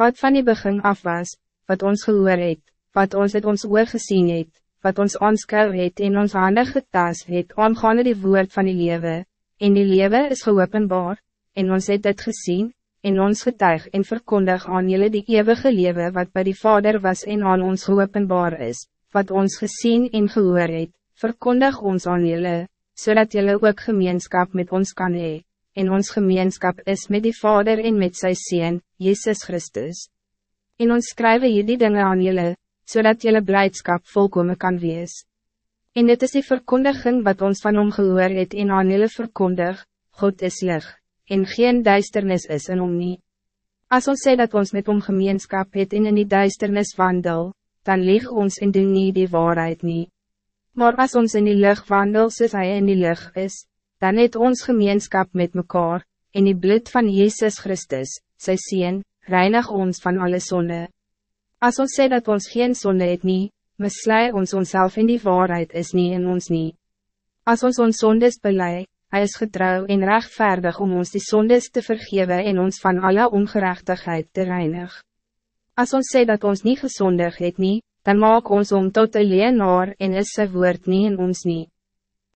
wat van die begin af was, wat ons gehoor het, wat ons het ons oor gesien het, wat ons aanskou het en ons hande getas het aangaande die woord van die lewe, en die lewe is geopenbaar, en ons het dit gezien, en ons getuig en verkondig aan jullie die eeuwige lewe wat bij die Vader was en aan ons geopenbaar is, wat ons gezien en gehoor het, verkondig ons aan jullie, zodat jullie ook gemeenschap met ons kan hee, en ons gemeenschap is met die Vader en met zijn Seen, Jezus Christus. En ons skrywe hier die dinge aan jullie, zodat jullie blijdschap volkomen kan wees. En dit is die verkondiging wat ons van hom gehoor het en aan jullie verkondig, God is lig, en geen duisternis is in hom nie. As ons sê dat ons met hom gemeenskap het en in die duisternis wandel, dan lieg ons en doen nie die waarheid nie. Maar als ons in die lucht wandel soos hy in die lucht is, dan het ons gemeenschap met mekaar, en die bloed van Jezus Christus, sy Seen, reinig ons van alle zonde. Als ons sê dat ons geen zonde het nie, mislei ons onszelf in die waarheid is niet in ons nie. Als ons ons zondes belei, hij is getrouw en rechtvaardig om ons die zondes te vergeven en ons van alle ongerechtigheid te reinig. Als ons sê dat ons niet gezondig het nie, dan maak ons om tot een leenaar en is sy woord niet in ons niet.